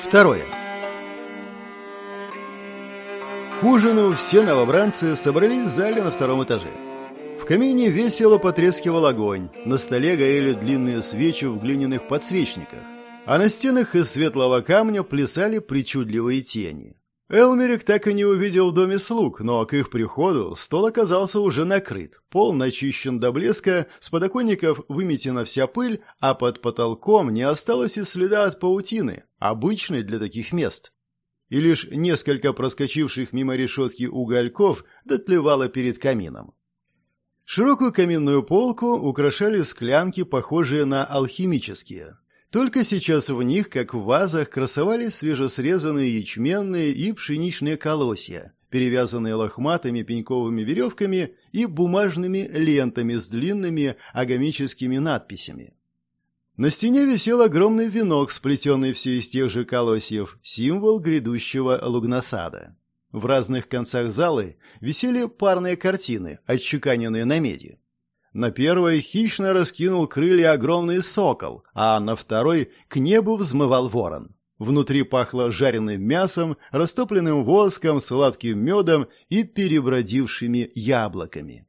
Второе. К ужину все новобранцы собрались в зале на втором этаже. В камине весело потрескивал огонь, на столе горели длинные свечи в глиняных подсвечниках, а на стенах из светлого камня плясали причудливые тени. Элмерик так и не увидел в доме слуг, но к их приходу стол оказался уже накрыт, пол начищен до блеска, с подоконников выметена вся пыль, а под потолком не осталось и следа от паутины, обычной для таких мест. И лишь несколько проскочивших мимо решетки угольков дотлевало перед камином. Широкую каминную полку украшали склянки, похожие на алхимические. Только сейчас в них, как в вазах, красовались свежесрезанные ячменные и пшеничные колосья, перевязанные лохматыми пеньковыми веревками и бумажными лентами с длинными агамическими надписями. На стене висел огромный венок, сплетенный все из тех же колосьев, символ грядущего лугнасада. В разных концах залы висели парные картины, отчеканенные на меди. На первой хищно раскинул крылья огромный сокол, а на второй к небу взмывал ворон. Внутри пахло жареным мясом, растопленным воском, сладким медом и перебродившими яблоками.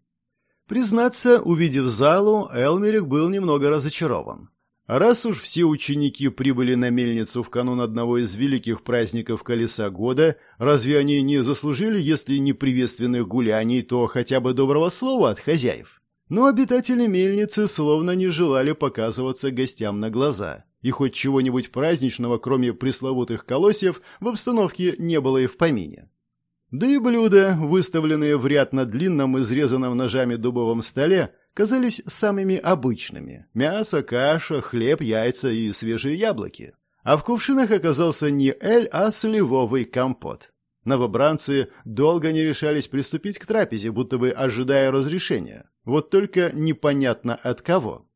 Признаться, увидев залу, Элмерик был немного разочарован. Раз уж все ученики прибыли на мельницу в канун одного из великих праздников Колеса года, разве они не заслужили, если не приветственных гуляний, то хотя бы доброго слова от хозяев? Но обитатели мельницы словно не желали показываться гостям на глаза. И хоть чего-нибудь праздничного, кроме пресловутых колосьев, в обстановке не было и в помине. Да и блюда, выставленные в ряд на длинном изрезанном ножами дубовом столе, казались самыми обычными. Мясо, каша, хлеб, яйца и свежие яблоки. А в кувшинах оказался не эль, а сливовый компот. Новобранцы долго не решались приступить к трапезе, будто бы ожидая разрешения. Вот только непонятно от кого.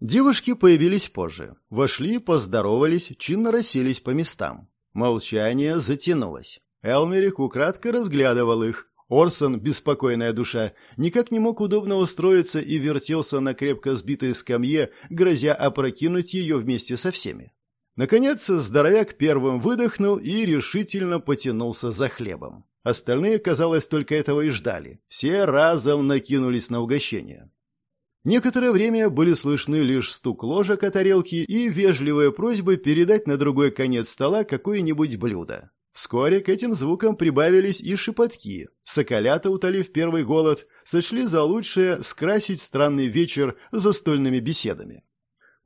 Девушки появились позже. Вошли, поздоровались, чинно расселись по местам. Молчание затянулось. Элмерик украдко разглядывал их. Орсон, беспокойная душа, никак не мог удобно устроиться и вертелся на крепко сбитой скамье, грозя опрокинуть ее вместе со всеми. Наконец, здоровяк первым выдохнул и решительно потянулся за хлебом. Остальные, казалось, только этого и ждали. Все разом накинулись на угощение. Некоторое время были слышны лишь стук ложек о тарелки и вежливые просьбы передать на другой конец стола какое-нибудь блюдо. Вскоре к этим звукам прибавились и шепотки. Соколята, утолив первый голод, сочли за лучшее скрасить странный вечер застольными беседами.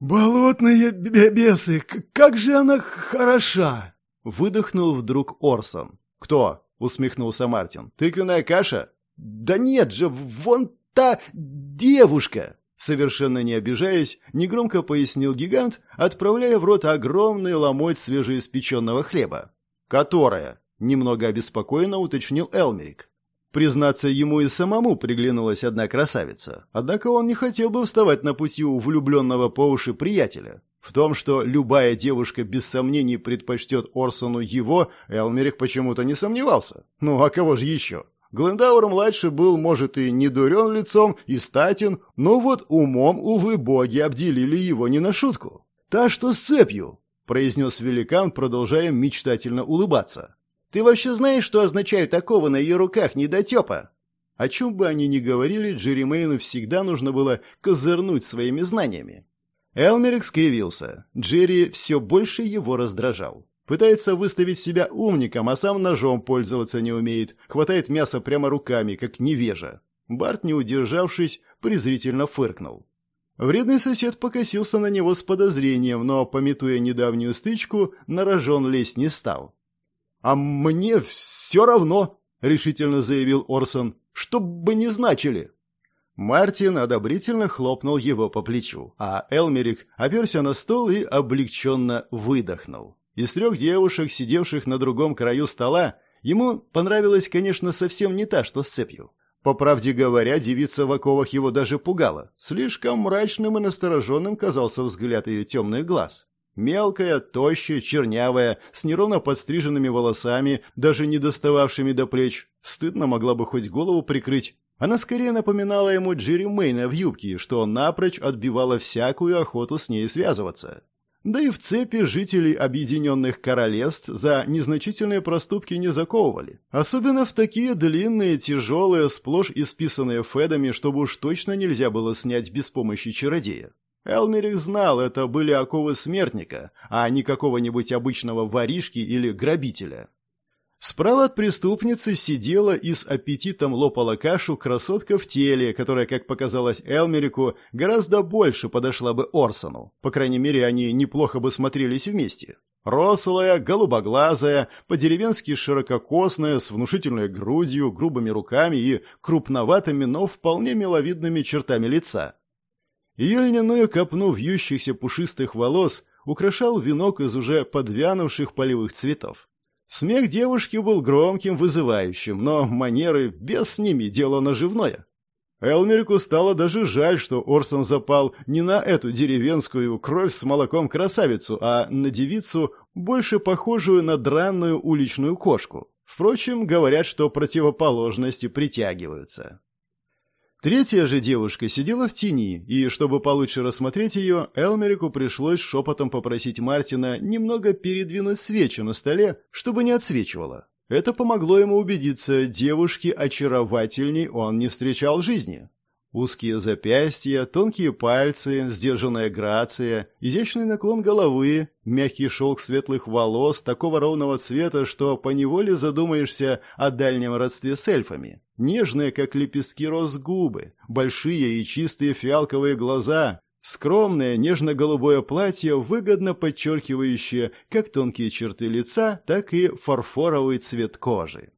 «Болотные бесы, как же она хороша!» Выдохнул вдруг Орсон. «Кто?» — усмехнулся Мартин. «Тыквенная каша?» «Да нет же, вон та девушка!» Совершенно не обижаясь, негромко пояснил гигант, отправляя в рот огромный ломоть свежеиспеченного хлеба. «Которая?» — немного обеспокоенно уточнил Элмерик. Признаться, ему и самому приглянулась одна красавица. Однако он не хотел бы вставать на пути у влюбленного по уши приятеля. В том, что любая девушка без сомнений предпочтет Орсону его, Элмерик почему-то не сомневался. Ну, а кого же еще? Глендауэр-младший был, может, и не дурен лицом, и статен, но вот умом, увы, боги обделили его не на шутку. «Та, что с цепью», — произнес великан, продолжая мечтательно улыбаться. Ты вообще знаешь, что означают оковы на ее руках, недотепа?» О чем бы они ни говорили, Джерри всегда нужно было козырнуть своими знаниями. Элмерик скривился. Джерри все больше его раздражал. Пытается выставить себя умником, а сам ножом пользоваться не умеет. Хватает мясо прямо руками, как невежа. Барт, не удержавшись, презрительно фыркнул. Вредный сосед покосился на него с подозрением, но, пометуя недавнюю стычку, на рожон лезть не стал. «А мне все равно», — решительно заявил Орсон, — «что бы ни значили». Мартин одобрительно хлопнул его по плечу, а Элмерик оперся на стол и облегченно выдохнул. Из трех девушек, сидевших на другом краю стола, ему понравилась, конечно, совсем не та, что с цепью. По правде говоря, девица в оковах его даже пугала. Слишком мрачным и настороженным казался взгляд ее темных глаз. Мелкая, тощая, чернявая, с неровно подстриженными волосами, даже не достававшими до плеч. Стыдно могла бы хоть голову прикрыть. Она скорее напоминала ему Джерри Мэйна в юбке, что напрочь отбивала всякую охоту с ней связываться. Да и в цепи жителей Объединенных Королевств за незначительные проступки не заковывали. Особенно в такие длинные, тяжелые, сплошь исписанные федами, чтобы уж точно нельзя было снять без помощи чародея. Элмерих знал, это были оковы смертника, а не какого-нибудь обычного воришки или грабителя. Справа от преступницы сидела и с аппетитом лопала кашу красотка в теле, которая, как показалось Элмерику, гораздо больше подошла бы Орсону. По крайней мере, они неплохо бы смотрелись вместе. Рослая, голубоглазая, по-деревенски ширококосная, с внушительной грудью, грубыми руками и крупноватыми, но вполне миловидными чертами лица. Ее льняную копну вьющихся пушистых волос украшал венок из уже подвянувших полевых цветов. Смех девушки был громким, вызывающим, но манеры без с ними дело наживное. Элмерику стало даже жаль, что Орсон запал не на эту деревенскую кровь с молоком красавицу, а на девицу, больше похожую на дранную уличную кошку. Впрочем, говорят, что противоположности притягиваются. Третья же девушка сидела в тени, и, чтобы получше рассмотреть ее, Элмерику пришлось шепотом попросить Мартина немного передвинуть свечу на столе, чтобы не отсвечивала. Это помогло ему убедиться, девушки очаровательней он не встречал в жизни. Узкие запястья, тонкие пальцы, сдержанная грация, изящный наклон головы, мягкий шелк светлых волос такого ровного цвета, что поневоле задумаешься о дальнем родстве с эльфами. Нежные, как лепестки роз губы, большие и чистые фиалковые глаза, скромное нежно-голубое платье, выгодно подчеркивающее как тонкие черты лица, так и фарфоровый цвет кожи.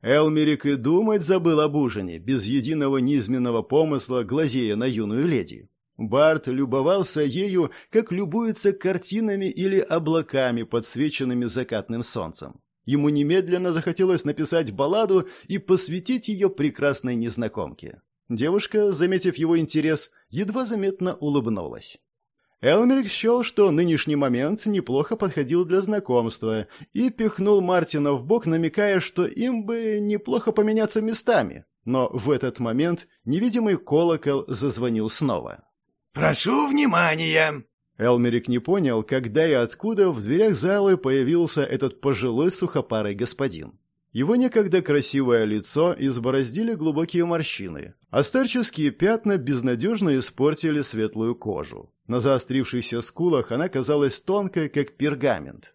Элмерик и думать забыл об ужине, без единого низменного помысла, глазея на юную леди. Барт любовался ею, как любуется картинами или облаками, подсвеченными закатным солнцем. Ему немедленно захотелось написать балладу и посвятить ее прекрасной незнакомке. Девушка, заметив его интерес, едва заметно улыбнулась. Элмерик счел, что нынешний момент неплохо подходил для знакомства, и пихнул Мартина в бок, намекая, что им бы неплохо поменяться местами. Но в этот момент невидимый колокол зазвонил снова. «Прошу внимания!» Элмерик не понял, когда и откуда в дверях залы появился этот пожилой сухопарый господин. Его некогда красивое лицо избороздили глубокие морщины, а старческие пятна безнадежно испортили светлую кожу. На заострившихся скулах она казалась тонкой, как пергамент.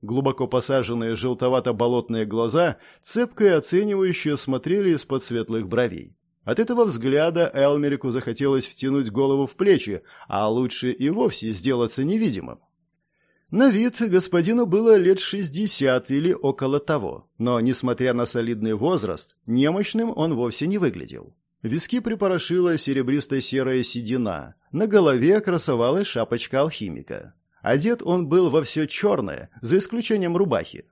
Глубоко посаженные желтовато-болотные глаза, цепко и оценивающие, смотрели из-под светлых бровей. От этого взгляда Элмерику захотелось втянуть голову в плечи, а лучше и вовсе сделаться невидимым. На вид господину было лет шестьдесят или около того, но, несмотря на солидный возраст, немощным он вовсе не выглядел. Виски припорошила серебристо-серая седина, на голове красовалась шапочка алхимика. Одет он был во все черное, за исключением рубахи.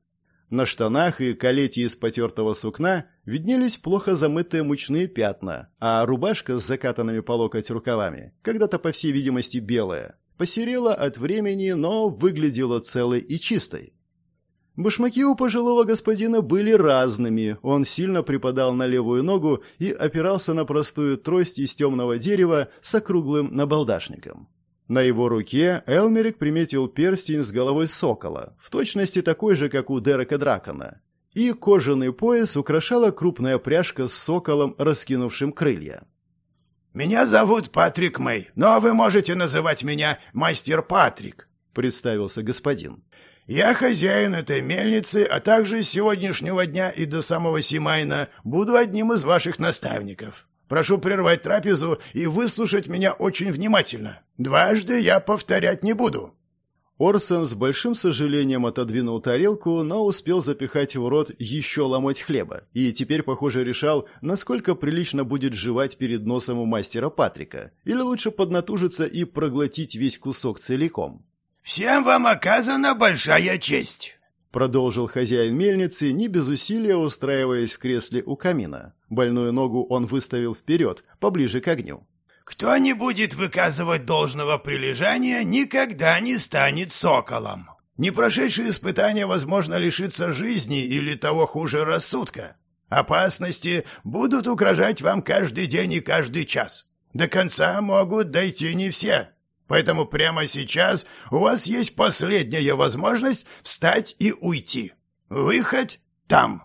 На штанах и калете из потертого сукна виднелись плохо замытые мучные пятна, а рубашка с закатанными по локоть рукавами, когда-то, по всей видимости, белая, посерела от времени, но выглядела целой и чистой. Башмаки у пожилого господина были разными. Он сильно припадал на левую ногу и опирался на простую трость из темного дерева с округлым набалдашником. На его руке Элмерик приметил перстень с головой сокола, в точности такой же, как у Дерека Дракона. И кожаный пояс украшала крупная пряжка с соколом, раскинувшим крылья. «Меня зовут Патрик Мэй, но вы можете называть меня Мастер Патрик», — представился господин. «Я хозяин этой мельницы, а также с сегодняшнего дня и до самого Симайна буду одним из ваших наставников. Прошу прервать трапезу и выслушать меня очень внимательно. Дважды я повторять не буду». Орсон с большим сожалением отодвинул тарелку, но успел запихать в рот еще ломоть хлеба, и теперь, похоже, решал, насколько прилично будет жевать перед носом у мастера Патрика, или лучше поднатужиться и проглотить весь кусок целиком. «Всем вам оказана большая честь», — продолжил хозяин мельницы, не без усилия устраиваясь в кресле у камина. Больную ногу он выставил вперед, поближе к огню. Кто не будет выказывать должного прилежания, никогда не станет соколом. Не прошедшие испытания, возможно, лишиться жизни или того хуже рассудка. Опасности будут угрожать вам каждый день и каждый час. До конца могут дойти не все. Поэтому прямо сейчас у вас есть последняя возможность встать и уйти. Выход там».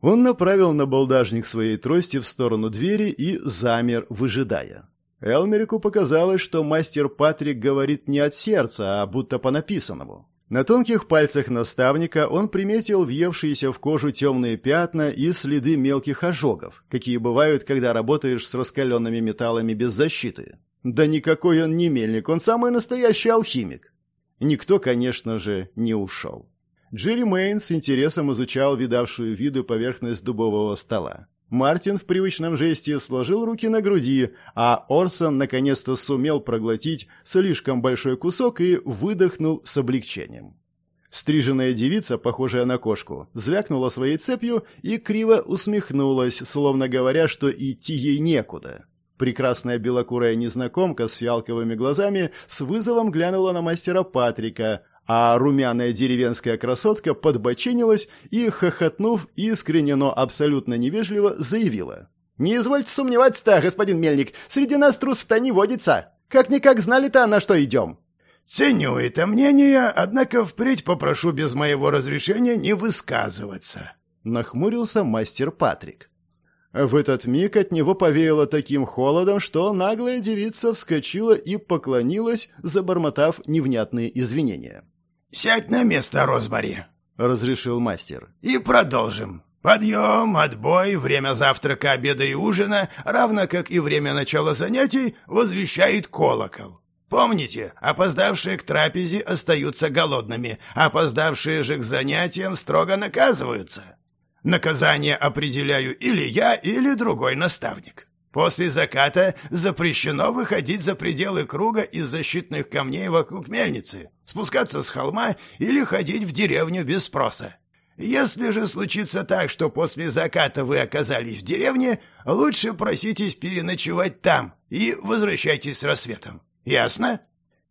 Он направил на балдажник своей трости в сторону двери и замер, выжидая. Элмерику показалось, что мастер Патрик говорит не от сердца, а будто по написанному. На тонких пальцах наставника он приметил въевшиеся в кожу темные пятна и следы мелких ожогов, какие бывают, когда работаешь с раскаленными металлами без защиты. Да никакой он не мельник, он самый настоящий алхимик. Никто, конечно же, не ушел. Джерри Мэйн с интересом изучал видавшую виду поверхность дубового стола. Мартин в привычном жесте сложил руки на груди, а Орсон наконец-то сумел проглотить слишком большой кусок и выдохнул с облегчением. Стриженная девица, похожая на кошку, звякнула своей цепью и криво усмехнулась, словно говоря, что идти ей некуда. Прекрасная белокурая незнакомка с фиалковыми глазами с вызовом глянула на мастера Патрика, а румяная деревенская красотка подбоченилась и, хохотнув искренне, но абсолютно невежливо, заявила. «Не извольте сомневаться-то, господин Мельник, среди нас трус-то не водится. Как-никак знали-то, на что идем». «Ценю это мнение, однако впредь попрошу без моего разрешения не высказываться», — нахмурился мастер Патрик. В этот миг от него повеяло таким холодом, что наглая девица вскочила и поклонилась, забормотав невнятные извинения. «Сядь на место, Розбари», — разрешил мастер. «И продолжим. Подъем, отбой, время завтрака, обеда и ужина, равно как и время начала занятий, возвещает колокол. Помните, опоздавшие к трапезе остаются голодными, опоздавшие же к занятиям строго наказываются. Наказание определяю или я, или другой наставник. После заката запрещено выходить за пределы круга из защитных камней вокруг мельницы, спускаться с холма или ходить в деревню без спроса. Если же случится так, что после заката вы оказались в деревне, лучше проситесь переночевать там и возвращайтесь с рассветом. Ясно?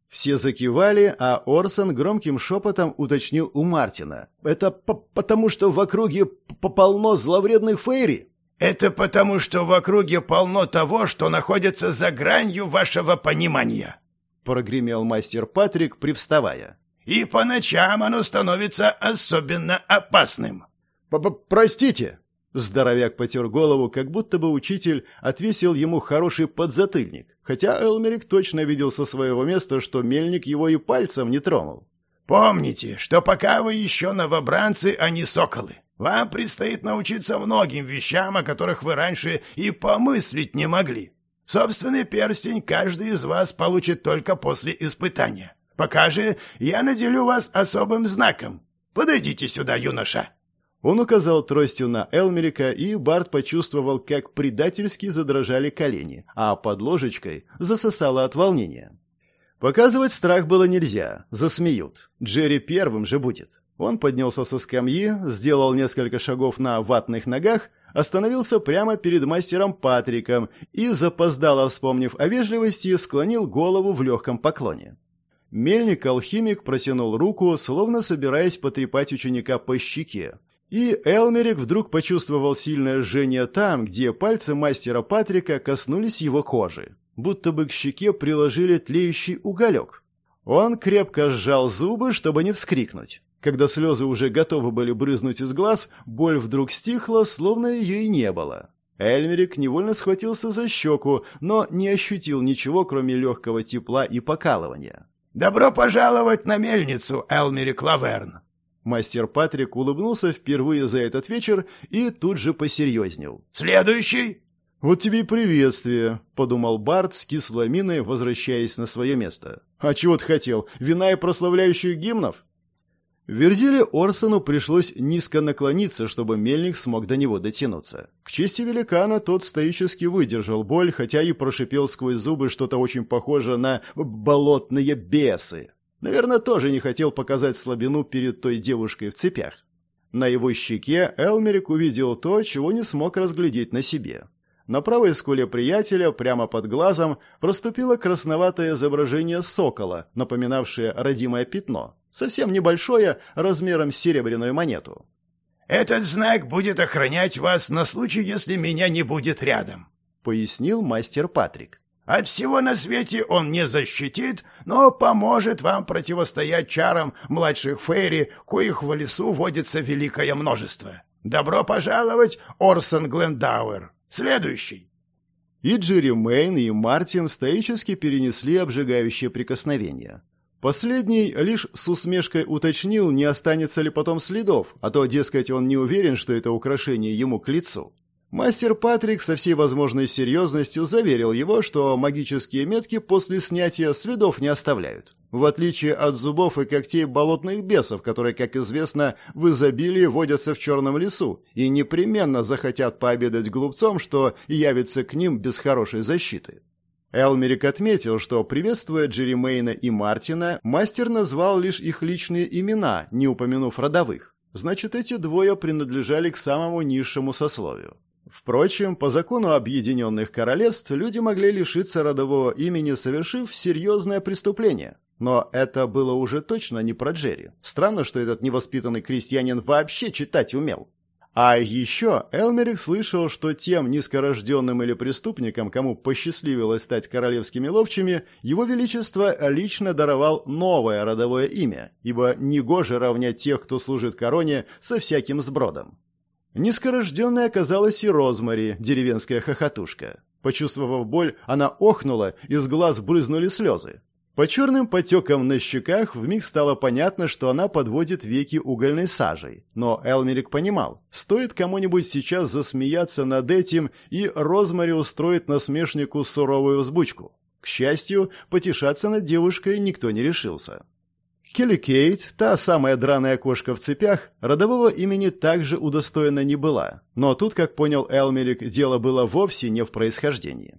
Все закивали, а Орсон громким шепотом уточнил у Мартина. «Это потому, что в округе полно зловредных фейри?» Это потому, что в округе полно того, что находится за гранью вашего понимания, прогремел мастер Патрик, привставая. И по ночам оно становится особенно опасным. П -п Простите, Здоровяк потер голову, как будто бы учитель отвесил ему хороший подзатыльник, хотя Элмерик точно видел со своего места, что мельник его и пальцем не тронул. «Помните, что пока вы еще новобранцы, а не соколы. Вам предстоит научиться многим вещам, о которых вы раньше и помыслить не могли. Собственный перстень каждый из вас получит только после испытания. Пока же я наделю вас особым знаком. Подойдите сюда, юноша». Он указал тростью на Элмерика, и Барт почувствовал, как предательски задрожали колени, а под ложечкой засосало от волнения. Показывать страх было нельзя, засмеют. Джерри первым же будет. Он поднялся со скамьи, сделал несколько шагов на ватных ногах, остановился прямо перед мастером Патриком и, запоздало вспомнив о вежливости, склонил голову в легком поклоне. Мельник-алхимик протянул руку, словно собираясь потрепать ученика по щеке. И Элмерик вдруг почувствовал сильное жжение там, где пальцы мастера Патрика коснулись его кожи, будто бы к щеке приложили тлеющий уголек. Он крепко сжал зубы, чтобы не вскрикнуть. Когда слезы уже готовы были брызнуть из глаз, боль вдруг стихла, словно ее и не было. Эльмерик невольно схватился за щеку, но не ощутил ничего, кроме легкого тепла и покалывания. «Добро пожаловать на мельницу, Элмерик Лаверн!» Мастер Патрик улыбнулся впервые за этот вечер и тут же посерьезнел. «Следующий!» «Вот тебе и приветствие», — подумал Барт с кислой миной, возвращаясь на свое место. «А чего ты хотел? Вина и прославляющих гимнов?» Верзиле Орсону пришлось низко наклониться, чтобы мельник смог до него дотянуться. К чести великана тот стоически выдержал боль, хотя и прошипел сквозь зубы что-то очень похожее на «болотные бесы». Наверное, тоже не хотел показать слабину перед той девушкой в цепях. На его щеке Элмерик увидел то, чего не смог разглядеть на себе. На правой скуле приятеля, прямо под глазом, проступило красноватое изображение сокола, напоминавшее родимое пятно совсем небольшое, размером с серебряную монету. «Этот знак будет охранять вас на случай, если меня не будет рядом», — пояснил мастер Патрик. От всего на свете он не защитит, но поможет вам противостоять чарам младших фейри, коих в лесу водится великое множество. Добро пожаловать, Орсон Глендауэр. Следующий. И Джерри Мэйн, и Мартин стоически перенесли обжигающее прикосновение. Последний лишь с усмешкой уточнил, не останется ли потом следов, а то, дескать, он не уверен, что это украшение ему к лицу. Мастер Патрик со всей возможной серьезностью заверил его, что магические метки после снятия следов не оставляют. В отличие от зубов и когтей болотных бесов, которые, как известно, в изобилии водятся в черном лесу и непременно захотят пообедать глупцом, что явится к ним без хорошей защиты. Элмерик отметил, что, приветствуя Джеримейна и Мартина, мастер назвал лишь их личные имена, не упомянув родовых. Значит, эти двое принадлежали к самому низшему сословию. Впрочем, по закону Объединенных Королевств люди могли лишиться родового имени, совершив серьезное преступление. Но это было уже точно не про Джерри. Странно, что этот невоспитанный крестьянин вообще читать умел. А еще Элмерик слышал, что тем низкорожденным или преступникам, кому посчастливилось стать королевскими ловчими, его величество лично даровал новое родовое имя, ибо негоже равнять тех, кто служит короне, со всяким сбродом. Низкорожденной оказалась и Розмари, деревенская хохотушка. Почувствовав боль, она охнула, из глаз брызнули слезы. По черным потекам на щеках вмиг стало понятно, что она подводит веки угольной сажей. Но Элмерик понимал, стоит кому-нибудь сейчас засмеяться над этим, и Розмари устроит насмешнику суровую взбучку. К счастью, потешаться над девушкой никто не решился. Келли Кейт, та самая драная кошка в цепях, родового имени также удостоена не была. Но тут, как понял Элмерик, дело было вовсе не в происхождении.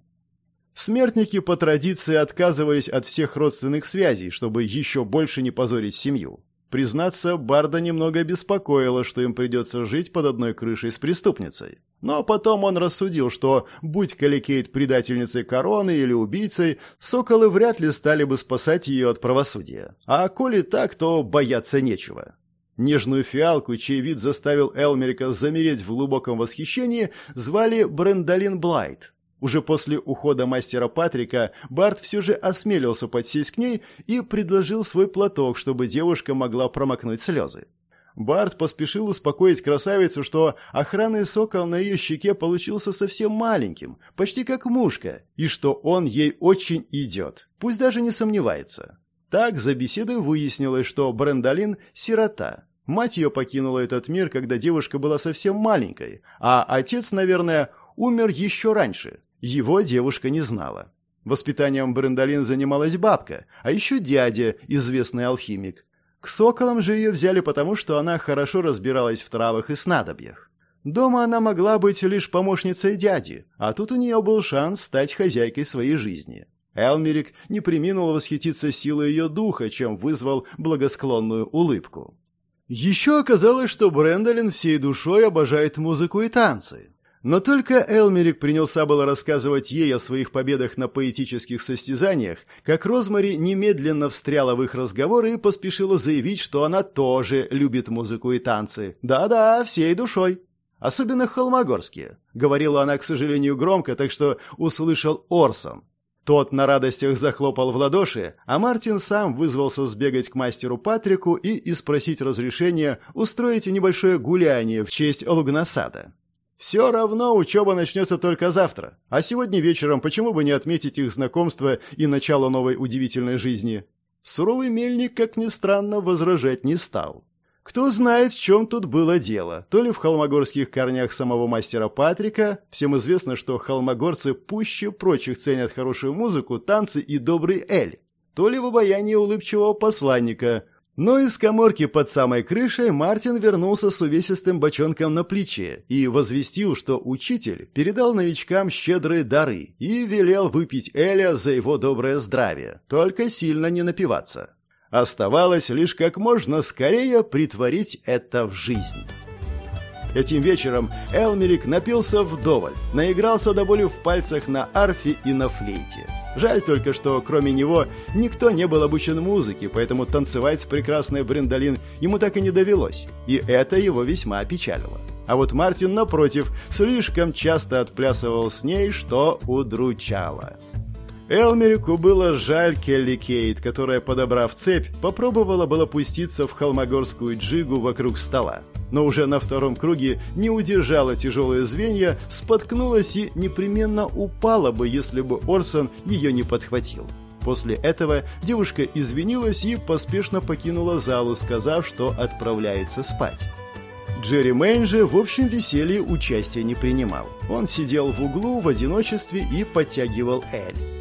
Смертники по традиции отказывались от всех родственных связей, чтобы еще больше не позорить семью. Признаться, Барда немного беспокоило, что им придется жить под одной крышей с преступницей. Но потом он рассудил, что, будь Каликейт предательницей короны или убийцей, соколы вряд ли стали бы спасать ее от правосудия. А коли так, то бояться нечего. Нежную фиалку, чей вид заставил Элмерика замереть в глубоком восхищении, звали Брендалин Блайт. Уже после ухода мастера Патрика Барт все же осмелился подсесть к ней и предложил свой платок, чтобы девушка могла промокнуть слезы. Барт поспешил успокоить красавицу, что охранный сокол на ее щеке получился совсем маленьким, почти как мушка, и что он ей очень идет, пусть даже не сомневается. Так за беседой выяснилось, что Брендалин – сирота. Мать ее покинула этот мир, когда девушка была совсем маленькой, а отец, наверное, умер еще раньше. Его девушка не знала. Воспитанием Брендалин занималась бабка, а еще дядя, известный алхимик. К соколам же ее взяли потому, что она хорошо разбиралась в травах и снадобьях. Дома она могла быть лишь помощницей дяди, а тут у нее был шанс стать хозяйкой своей жизни. Элмерик не приминул восхититься силой ее духа, чем вызвал благосклонную улыбку. Еще оказалось, что Брэндолин всей душой обожает музыку и танцы. Но только Элмерик принялся было рассказывать ей о своих победах на поэтических состязаниях, как Розмари немедленно встряла в их разговоры и поспешила заявить, что она тоже любит музыку и танцы. Да-да, всей душой. Особенно холмогорские. Говорила она, к сожалению, громко, так что услышал Орсон. Тот на радостях захлопал в ладоши, а Мартин сам вызвался сбегать к мастеру Патрику и испросить разрешения устроить небольшое гуляние в честь Лугнасада. Все равно учеба начнется только завтра. А сегодня вечером почему бы не отметить их знакомство и начало новой удивительной жизни? Суровый мельник, как ни странно, возражать не стал. Кто знает, в чем тут было дело. То ли в холмогорских корнях самого мастера Патрика, всем известно, что холмогорцы пуще прочих ценят хорошую музыку, танцы и добрый эль, то ли в обаянии улыбчивого посланника – но из коморки под самой крышей Мартин вернулся с увесистым бочонком на плече и возвестил, что учитель передал новичкам щедрые дары и велел выпить Эля за его доброе здравие, только сильно не напиваться. Оставалось лишь как можно скорее притворить это в жизнь. Этим вечером Элмерик напился вдоволь, наигрался до боли в пальцах на арфе и на флейте. Жаль только, что кроме него никто не был обучен музыке, поэтому танцевать с прекрасной Брендолин ему так и не довелось, и это его весьма опечалило. А вот Мартин, напротив, слишком часто отплясывал с ней, что удручало. Элмерику было жаль Келли Кейт, которая, подобрав цепь, попробовала было пуститься в холмогорскую джигу вокруг стола. Но уже на втором круге не удержала тяжелые звенья, споткнулась и непременно упала бы, если бы Орсон ее не подхватил. После этого девушка извинилась и поспешно покинула залу, сказав, что отправляется спать. Джерри Мэйн же в общем веселье участия не принимал. Он сидел в углу в одиночестве и подтягивал Эль.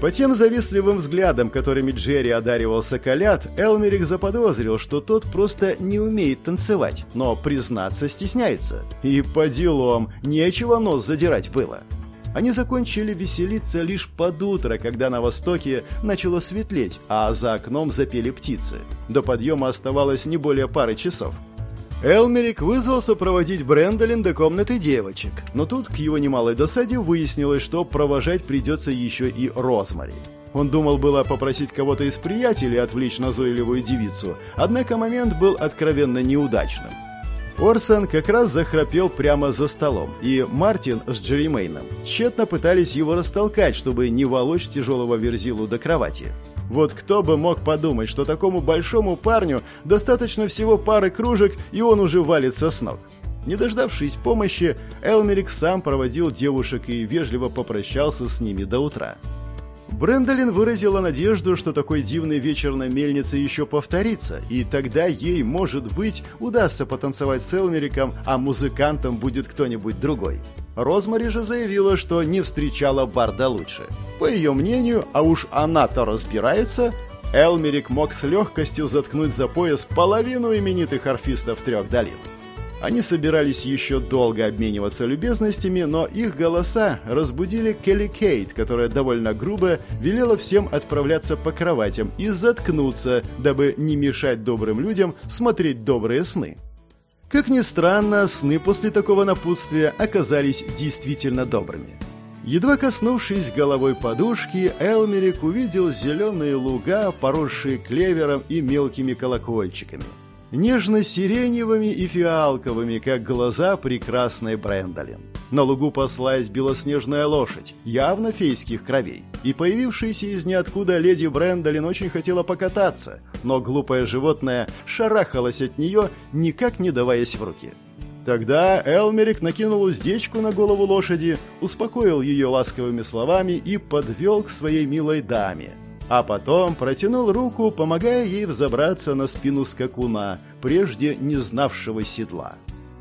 По тем завистливым взглядам, которыми Джерри одаривал соколят, Элмерик заподозрил, что тот просто не умеет танцевать, но признаться стесняется. И по делам, нечего нос задирать было. Они закончили веселиться лишь под утро, когда на востоке начало светлеть, а за окном запели птицы. До подъема оставалось не более пары часов. Элмерик вызвался проводить Брэндолин до комнаты девочек, но тут, к его немалой досаде, выяснилось, что провожать придется еще и Розмари. Он думал было попросить кого-то из приятелей отвлечь назойливую девицу, однако момент был откровенно неудачным. Орсон как раз захрапел прямо за столом, и Мартин с Джеримейном тщетно пытались его растолкать, чтобы не волочь тяжелого верзилу до кровати. Вот кто бы мог подумать, что такому большому парню достаточно всего пары кружек, и он уже валится с ног. Не дождавшись помощи, Элмерик сам проводил девушек и вежливо попрощался с ними до утра. Брэндолин выразила надежду, что такой дивный вечер на мельнице еще повторится, и тогда ей, может быть, удастся потанцевать с Элмериком, а музыкантом будет кто-нибудь другой. Розмари же заявила, что не встречала Барда лучше. По ее мнению, а уж она-то разбирается, Элмерик мог с легкостью заткнуть за пояс половину именитых арфистов трех долин. Они собирались еще долго обмениваться любезностями, но их голоса разбудили Келли Кейт, которая довольно грубо велела всем отправляться по кроватям и заткнуться, дабы не мешать добрым людям смотреть добрые сны. Как ни странно, сны после такого напутствия оказались действительно добрыми. Едва коснувшись головой подушки, Элмерик увидел зеленые луга, поросшие клевером и мелкими колокольчиками. Нежно-сиреневыми и фиалковыми, как глаза прекрасной Брэндолин. На лугу паслась белоснежная лошадь, явно фейских кровей. И появившаяся из ниоткуда леди Брэндолин очень хотела покататься, но глупое животное шарахалось от нее, никак не даваясь в руки. Тогда Элмерик накинул уздечку на голову лошади, успокоил ее ласковыми словами и подвел к своей милой даме. А потом протянул руку, помогая ей взобраться на спину скакуна, прежде не знавшего седла.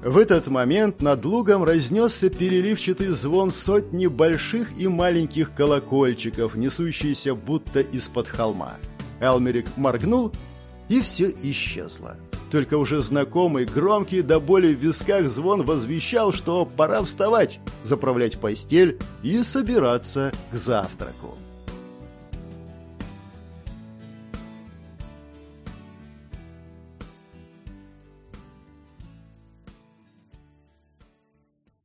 В этот момент над лугом разнесся переливчатый звон сотни больших и маленьких колокольчиков, несущиеся будто из-под холма. Элмерик моргнул, и все исчезло. Только уже знакомый, громкий до боли в висках звон возвещал, что пора вставать, заправлять постель и собираться к завтраку.